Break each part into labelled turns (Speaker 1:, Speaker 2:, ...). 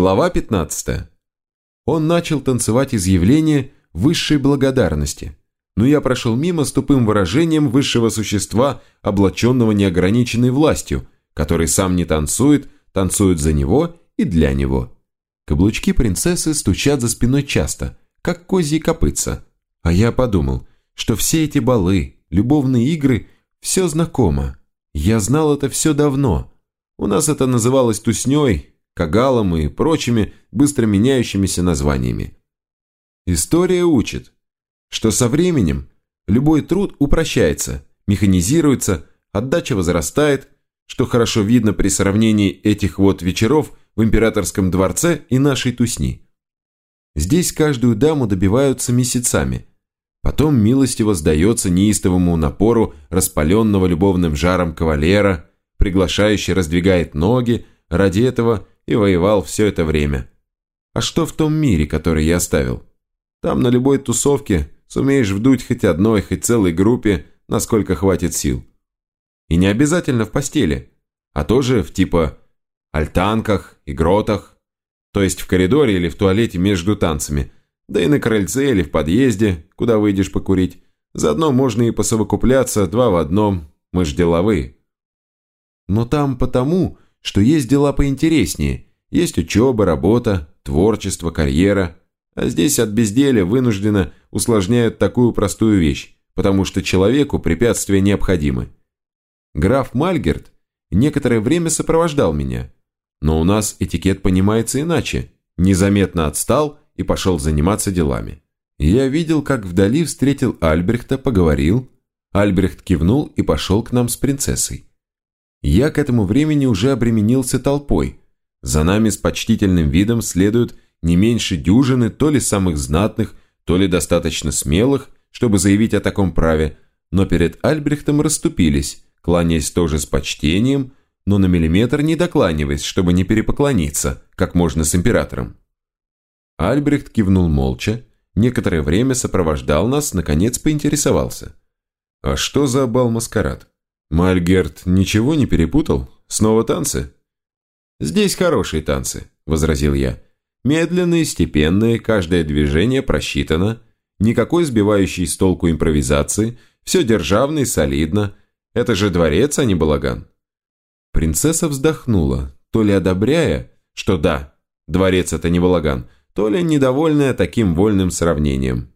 Speaker 1: Глава 15. Он начал танцевать изъявление высшей благодарности, но я прошел мимо с тупым выражением высшего существа, облаченного неограниченной властью, который сам не танцует, танцует за него и для него. Каблучки принцессы стучат за спиной часто, как козьи копытца. А я подумал, что все эти балы, любовные игры – все знакомо. Я знал это все давно. У нас это называлось тусней, кагалом и прочими быстро меняющимися названиями. История учит, что со временем любой труд упрощается, механизируется, отдача возрастает, что хорошо видно при сравнении этих вот вечеров в императорском дворце и нашей тусни. Здесь каждую даму добиваются месяцами, потом милостиво сдается неистовому напору распаленного любовным жаром кавалера, приглашающий раздвигает ноги, ради этого и воевал все это время. А что в том мире, который я оставил? Там на любой тусовке сумеешь вдуть хоть одной, хоть целой группе, насколько хватит сил. И не обязательно в постели, а тоже в типа альтанках и гротах, то есть в коридоре или в туалете между танцами, да и на крыльце или в подъезде, куда выйдешь покурить. Заодно можно и посовокупляться два в одном, мы ж деловые. Но там потому, что есть дела поинтереснее, есть учеба, работа, творчество, карьера. А здесь от безделия вынужденно усложняют такую простую вещь, потому что человеку препятствия необходимы. Граф Мальгерт некоторое время сопровождал меня, но у нас этикет понимается иначе. Незаметно отстал и пошел заниматься делами. Я видел, как вдали встретил Альбрехта, поговорил. Альбрехт кивнул и пошел к нам с принцессой. Я к этому времени уже обременился толпой. За нами с почтительным видом следуют не меньше дюжины то ли самых знатных, то ли достаточно смелых, чтобы заявить о таком праве, но перед Альбрехтом расступились, кланяясь тоже с почтением, но на миллиметр не докланиваясь, чтобы не перепоклониться, как можно с императором. Альбрехт кивнул молча, некоторое время сопровождал нас, наконец поинтересовался. «А что за бал-маскарад?» Мальгерт ничего не перепутал? Снова танцы? Здесь хорошие танцы, возразил я. Медленные, степенные, каждое движение просчитано, никакой сбивающей с толку импровизации, все державно и солидно. Это же дворец, а не балаган. Принцесса вздохнула, то ли одобряя, что да, дворец это не балаган, то ли недовольная таким вольным сравнением.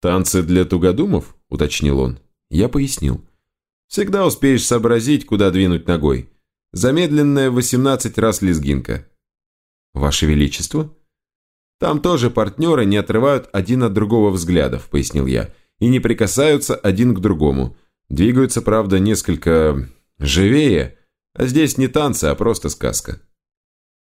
Speaker 1: «Танцы для тугодумов?» – уточнил он. Я пояснил. Всегда успеешь сообразить, куда двинуть ногой. Замедленная в 18 раз лезгинка. Ваше Величество? Там тоже партнеры не отрывают один от другого взглядов, пояснил я, и не прикасаются один к другому. Двигаются, правда, несколько живее, а здесь не танцы, а просто сказка.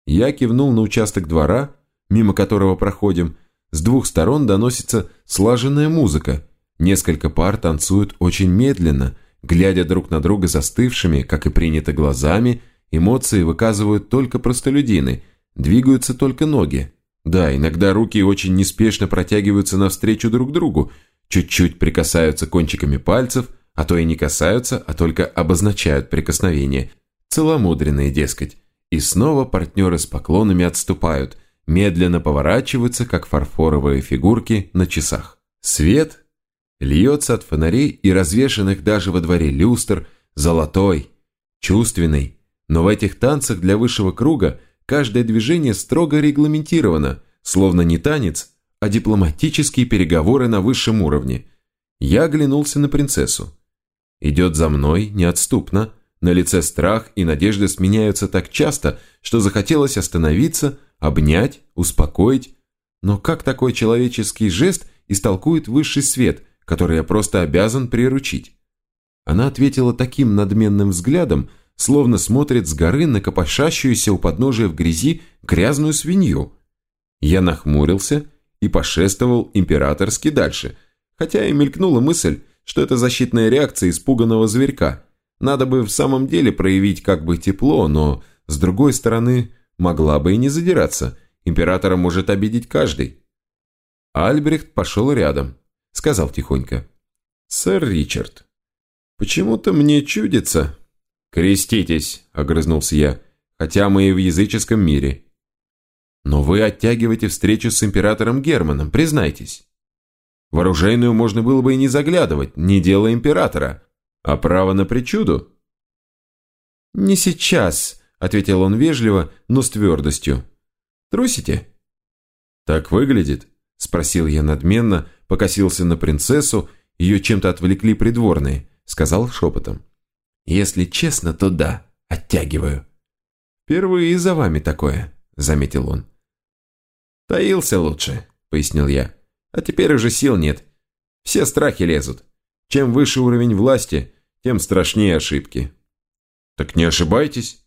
Speaker 1: Я кивнул на участок двора, мимо которого проходим. С двух сторон доносится слаженная музыка. Несколько пар танцуют очень медленно – Глядя друг на друга застывшими, как и принято глазами, эмоции выказывают только простолюдины, двигаются только ноги. Да, иногда руки очень неспешно протягиваются навстречу друг другу, чуть-чуть прикасаются кончиками пальцев, а то и не касаются, а только обозначают прикосновение. Целомудренные, дескать. И снова партнеры с поклонами отступают, медленно поворачиваются, как фарфоровые фигурки на часах. Свет Льется от фонарей и развешанных даже во дворе люстр, золотой, чувственный. Но в этих танцах для высшего круга каждое движение строго регламентировано, словно не танец, а дипломатические переговоры на высшем уровне. Я оглянулся на принцессу. Идет за мной неотступно, на лице страх и надежда сменяются так часто, что захотелось остановиться, обнять, успокоить. Но как такой человеческий жест истолкует высший свет, который я просто обязан приручить. Она ответила таким надменным взглядом, словно смотрит с горы на копошащуюся у подножия в грязи грязную свинью. Я нахмурился и пошествовал императорски дальше, хотя и мелькнула мысль, что это защитная реакция испуганного зверька. Надо бы в самом деле проявить как бы тепло, но, с другой стороны, могла бы и не задираться. Императора может обидеть каждый. Альбрехт пошел рядом, сказал тихонько. «Сэр Ричард, почему-то мне чудится...» «Креститесь», — огрызнулся я, «хотя мы и в языческом мире». Но вы оттягиваете встречу с императором Германом, признайтесь. В оружейную можно было бы и не заглядывать, не дело императора. А право на причуду? «Не сейчас», — ответил он вежливо, но с твердостью. «Трусите?» «Так выглядит?» — спросил я надменно, покосился на принцессу, ее чем-то отвлекли придворные, сказал шепотом. «Если честно, то да, оттягиваю». «Впервые за вами такое», — заметил он. «Таился лучше», — пояснил я. «А теперь уже сил нет. Все страхи лезут. Чем выше уровень власти, тем страшнее ошибки». «Так не ошибайтесь».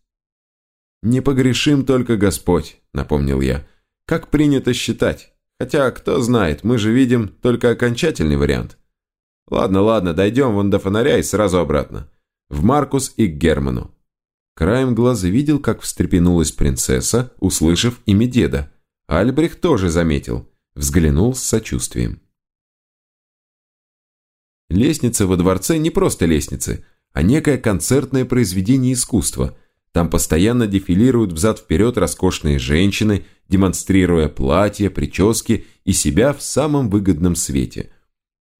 Speaker 1: «Не погрешим только Господь», — напомнил я. «Как принято считать. Хотя, кто знает, мы же видим только окончательный вариант». «Ладно, ладно, дойдем вон до фонаря и сразу обратно. В Маркус и к Герману». Краем глаза видел, как встрепенулась принцесса, услышав имя деда. Альбрехт тоже заметил, взглянул с сочувствием. Лестница во дворце не просто лестницы, а некое концертное произведение искусства. Там постоянно дефилируют взад-вперед роскошные женщины, демонстрируя платья, прически и себя в самом выгодном свете.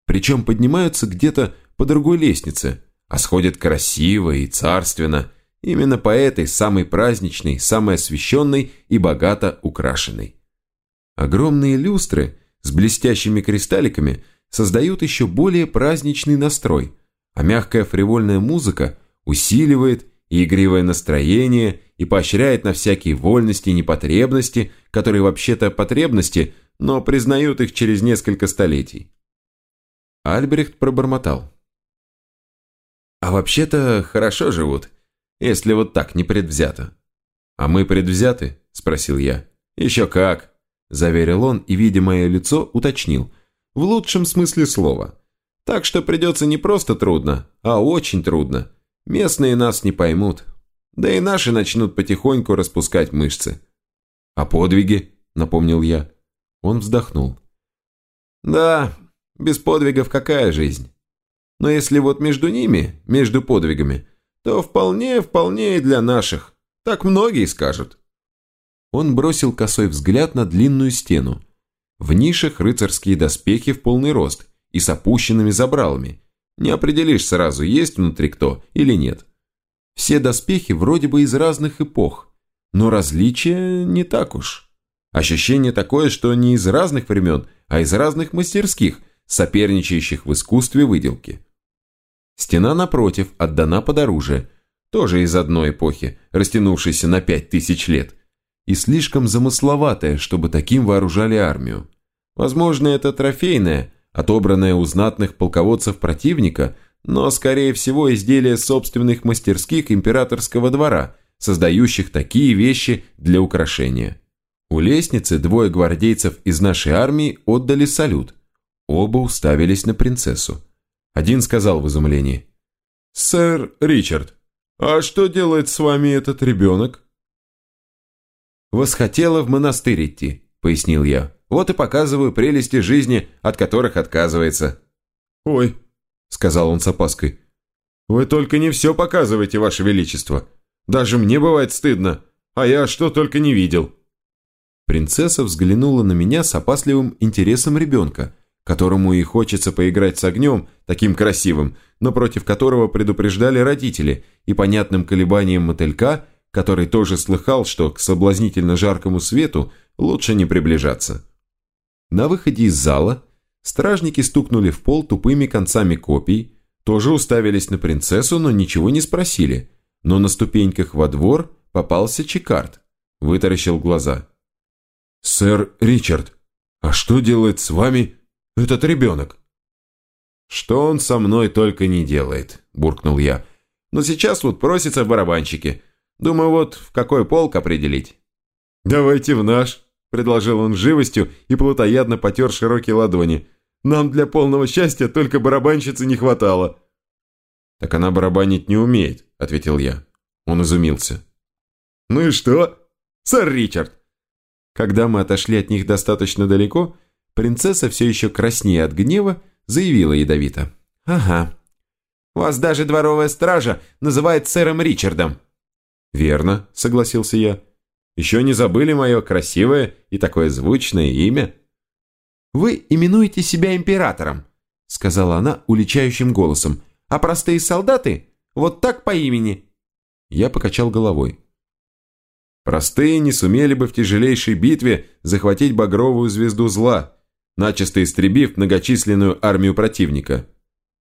Speaker 1: Причем поднимаются где-то по другой лестнице, а сходят красиво и царственно, именно по этой самой праздничной, самой освещенной и богато украшенной. Огромные люстры с блестящими кристалликами создают еще более праздничный настрой, а мягкая фривольная музыка усиливает и игривое настроение и поощряет на всякие вольности и непотребности, которые вообще-то потребности, но признают их через несколько столетий. Альбрехт пробормотал. «А вообще-то хорошо живут, если вот так не предвзято». «А мы предвзяты?» – спросил я. «Еще как заверил он и, видя мое лицо, уточнил. В лучшем смысле слова. Так что придется не просто трудно, а очень трудно. Местные нас не поймут. Да и наши начнут потихоньку распускать мышцы. А подвиги, напомнил я. Он вздохнул. Да, без подвигов какая жизнь? Но если вот между ними, между подвигами, то вполне, вполне и для наших. Так многие скажут. Он бросил косой взгляд на длинную стену. В нишах рыцарские доспехи в полный рост и с опущенными забралами. Не определишь сразу, есть внутри кто или нет. Все доспехи вроде бы из разных эпох, но различия не так уж. Ощущение такое, что не из разных времен, а из разных мастерских, соперничающих в искусстве выделки. Стена напротив отдана под оружие, тоже из одной эпохи, растянувшейся на пять тысяч лет и слишком замысловатое, чтобы таким вооружали армию. Возможно, это трофейное, отобранное у знатных полководцев противника, но, скорее всего, изделие собственных мастерских императорского двора, создающих такие вещи для украшения. У лестницы двое гвардейцев из нашей армии отдали салют. Оба уставились на принцессу. Один сказал в изумлении. «Сэр Ричард, а что делает с вами этот ребенок?» «Восхотела в монастырь идти», — пояснил я. «Вот и показываю прелести жизни, от которых отказывается». «Ой», — сказал он с опаской, — «вы только не все показываете, ваше величество. Даже мне бывает стыдно, а я что только не видел». Принцесса взглянула на меня с опасливым интересом ребенка, которому и хочется поиграть с огнем, таким красивым, но против которого предупреждали родители, и понятным колебанием мотылька – который тоже слыхал, что к соблазнительно жаркому свету лучше не приближаться. На выходе из зала стражники стукнули в пол тупыми концами копий, тоже уставились на принцессу, но ничего не спросили, но на ступеньках во двор попался Чикард, вытаращил глаза. «Сэр Ричард, а что делает с вами этот ребенок?» «Что он со мной только не делает», – буркнул я. «Но сейчас вот просится в барабанщике. Думаю, вот в какой полк определить». «Давайте в наш», – предложил он живостью и плотоядно потер широкие ладони. «Нам для полного счастья только барабанщицы не хватало». «Так она барабанить не умеет», – ответил я. Он изумился. «Ну и что? Сэр Ричард!» Когда мы отошли от них достаточно далеко, принцесса все еще краснее от гнева заявила ядовито. «Ага. Вас даже дворовая стража называет сэром Ричардом». «Верно», — согласился я. Еще не забыли мое красивое и такое звучное имя?»
Speaker 2: «Вы именуете себя императором», — сказала она уличающим голосом, «а простые солдаты вот так по имени».
Speaker 1: Я покачал головой. Простые не сумели бы в тяжелейшей битве захватить багровую звезду зла, начисто истребив многочисленную армию противника.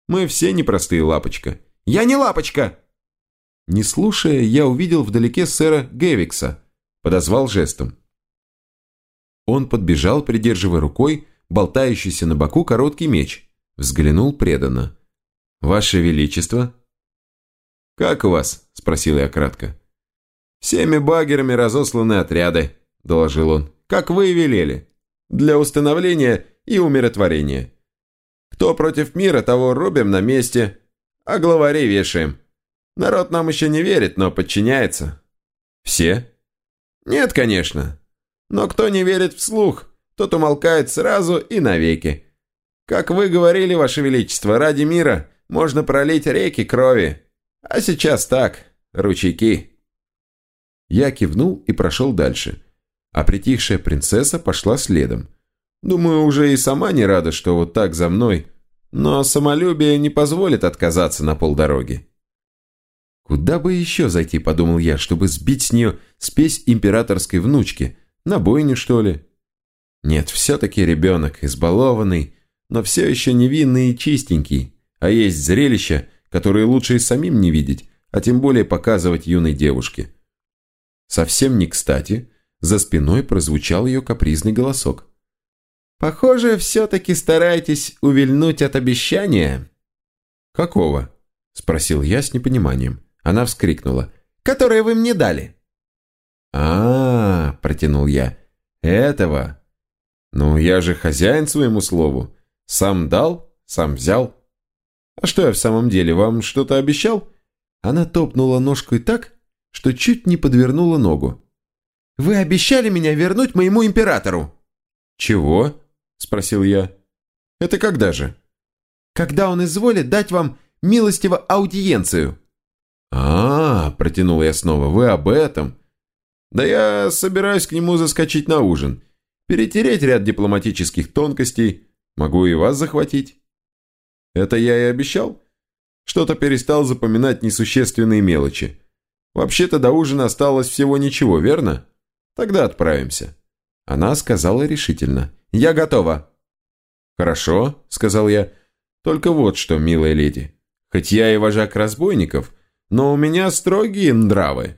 Speaker 1: Мы все непростые, лапочка.
Speaker 2: «Я не лапочка!»
Speaker 1: Не слушая, я увидел вдалеке сэра Гевикса, подозвал жестом. Он подбежал, придерживая рукой болтающийся на боку короткий меч, взглянул преданно. «Ваше Величество!» «Как у вас?» – спросил я кратко. «Всеми багерами разосланы отряды», – доложил он, – «как вы и велели, для установления и умиротворения. Кто против мира, того рубим на месте, а главарей вешаем. Народ нам еще не верит, но подчиняется». «Все?» «Нет, конечно. Но кто не верит вслух, тот умолкает сразу и навеки. Как вы говорили, Ваше Величество, ради мира можно пролить реки крови. А сейчас так, ручейки». Я кивнул и прошел дальше, а притихшая принцесса пошла следом. Думаю, уже и сама не рада, что вот так за мной, но самолюбие не позволит отказаться на полдороги. Куда бы еще зайти, подумал я, чтобы сбить с нее спесь императорской внучки, на бойню, что ли? Нет, все-таки ребенок, избалованный, но все еще невинный и чистенький, а есть зрелища, которые лучше и самим не видеть, а тем более показывать юной девушке. Совсем не кстати, за спиной прозвучал ее капризный голосок.
Speaker 2: «Похоже, все-таки стараетесь увильнуть от обещания».
Speaker 1: «Какого?» – спросил я с непониманием. Она вскрикнула.
Speaker 2: «Которое вы мне дали».
Speaker 1: А, -а, -а протянул я. «Этого?» «Ну, я же хозяин своему слову. Сам дал, сам взял». «А что я в самом деле, вам что-то обещал?» Она топнула ножкой так, что чуть не подвернула ногу.
Speaker 2: «Вы обещали меня вернуть моему императору!»
Speaker 1: «Чего?» – спросил я. «Это когда же?»
Speaker 2: «Когда он изволит дать вам милостиво аудиенцию».
Speaker 1: «А, -а, -а протянул я снова, вы об этом?» «Да я собираюсь к нему заскочить на ужин, перетереть ряд дипломатических тонкостей, могу и вас захватить». «Это я и обещал?» Что-то перестал запоминать несущественные мелочи. Вообще-то до ужина осталось всего ничего, верно? Тогда отправимся. Она сказала решительно. Я готова. Хорошо, сказал я. Только вот что, милая леди. Хоть я и вожак разбойников, но у меня строгие нравы.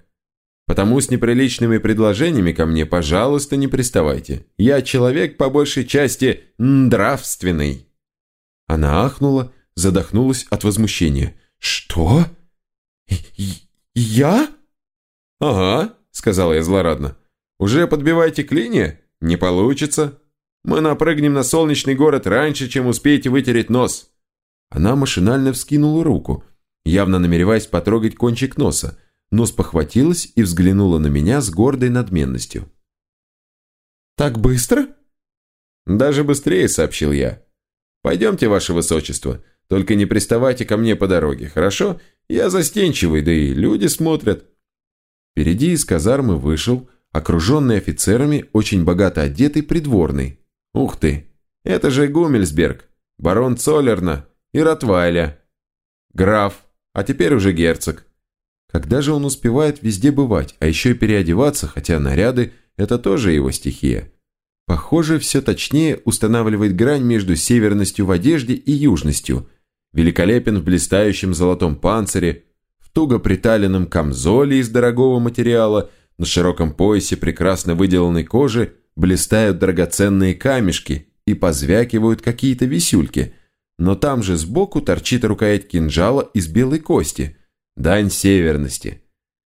Speaker 1: Потому с неприличными предложениями ко мне, пожалуйста, не приставайте. Я человек по большей части нравственный. Она ахнула, задохнулась от возмущения. «Что? «Я?» «Ага», — сказал я злорадно. «Уже подбивайте клинья? Не получится. Мы напрыгнем на солнечный город раньше, чем успеете вытереть нос». Она машинально вскинула руку, явно намереваясь потрогать кончик носа, но спохватилась и взглянула на меня с гордой надменностью.
Speaker 2: «Так быстро?»
Speaker 1: «Даже быстрее», — сообщил я. «Пойдемте, ваше высочество, только не приставайте ко мне по дороге, хорошо? Я застенчивый, да и люди смотрят». Впереди из казармы вышел, окруженный офицерами, очень богато одетый придворный. Ух ты, это же Гумельсберг, барон Цоллерна и Ротвайля. Граф, а теперь уже герцог. Когда же он успевает везде бывать, а еще и переодеваться, хотя наряды – это тоже его стихия. Похоже, все точнее устанавливает грань между северностью в одежде и южностью – великолепен в блистающем золотом панцире, в туго приталенном камзоле из дорогого материала, на широком поясе прекрасно выделанной кожи блистают драгоценные камешки и позвякивают какие-то висюльки, но там же сбоку торчит рукоять кинжала из белой кости, дань северности.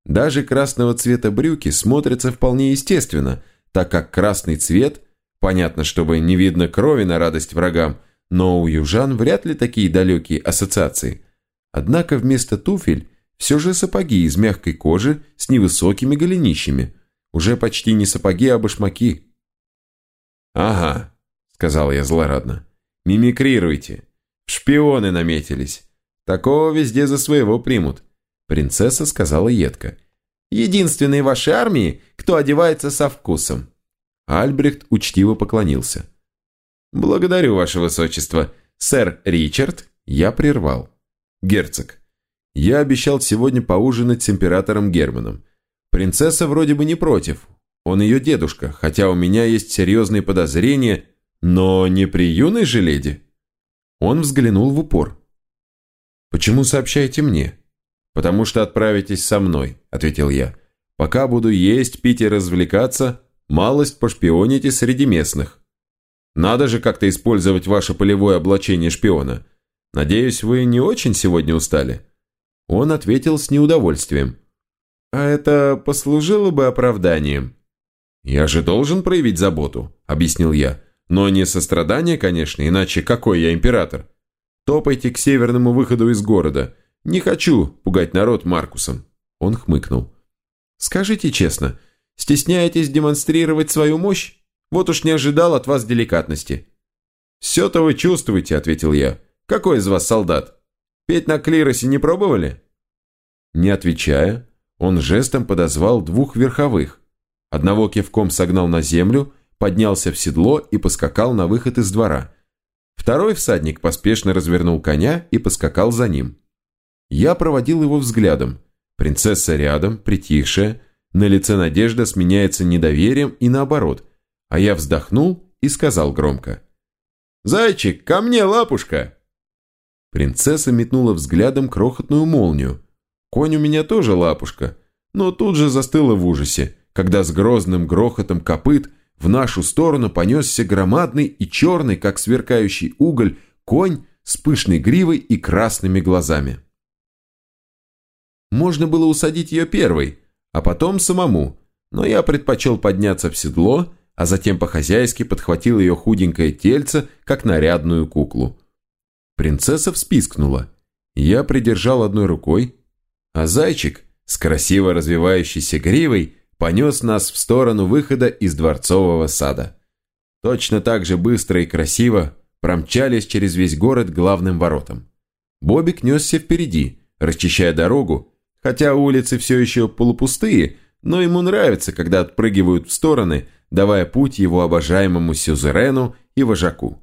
Speaker 1: Даже красного цвета брюки смотрятся вполне естественно, так как красный цвет, понятно, чтобы не видно крови на радость врагам, но у южан вряд ли такие далекие ассоциации. Однако вместо туфель все же сапоги из мягкой кожи с невысокими голенищами. Уже почти не сапоги, а башмаки. «Ага», — сказал я злорадно, — «мимикрируйте. Шпионы наметились. Такого везде за своего примут». Принцесса сказала едко.
Speaker 2: Единственный в вашей армии, кто одевается со вкусом».
Speaker 1: Альбрехт учтиво поклонился.
Speaker 2: «Благодарю, ваше высочество. Сэр Ричард?»
Speaker 1: Я прервал. «Герцог, я обещал сегодня поужинать с императором Германом. Принцесса вроде бы не против. Он ее дедушка, хотя у меня есть серьезные подозрения, но не при юной же леди». Он взглянул в упор. «Почему сообщаете мне?» «Потому что отправитесь со мной», – ответил я. «Пока буду есть, пить и развлекаться, малость пошпионите среди местных. Надо же как-то использовать ваше полевое облачение шпиона. Надеюсь, вы не очень сегодня устали?» Он ответил с неудовольствием.
Speaker 2: «А это послужило бы оправданием».
Speaker 1: «Я же должен проявить заботу», – объяснил я. «Но не сострадание, конечно, иначе какой я император? Топайте к северному выходу из города. Не хочу пугать народ Маркусом». Он хмыкнул.
Speaker 2: «Скажите честно, стесняетесь демонстрировать свою мощь? Вот уж не ожидал от вас деликатности».
Speaker 1: «Все-то вы чувствуете», — ответил я. «Какой из вас солдат? Петь на клиросе не пробовали?» Не отвечая, он жестом подозвал двух верховых. Одного кивком согнал на землю, поднялся в седло и поскакал на выход из двора. Второй всадник поспешно развернул коня и поскакал за ним. Я проводил его взглядом. Принцесса рядом, притихшая, на лице надежда сменяется недоверием и наоборот, а я вздохнул и сказал громко.
Speaker 2: «Зайчик, ко мне, лапушка!»
Speaker 1: Принцесса метнула взглядом крохотную молнию. Конь у меня тоже лапушка, но тут же застыла в ужасе, когда с грозным грохотом копыт в нашу сторону понесся громадный и черный, как сверкающий уголь, конь с пышной гривой и красными глазами. Можно было усадить ее первой, а потом самому, но я предпочел подняться в седло, а затем по-хозяйски подхватил ее худенькое тельце, как нарядную куклу. Принцесса вспискнула. Я придержал одной рукой, а зайчик с красиво развивающейся гривой понес нас в сторону выхода из дворцового сада. Точно так же быстро и красиво промчались через весь город главным воротам. Бобик несся впереди, расчищая дорогу, хотя улицы все еще полупустые, но ему нравится, когда отпрыгивают в стороны, давая путь его обожаемому сюзерену и вожаку.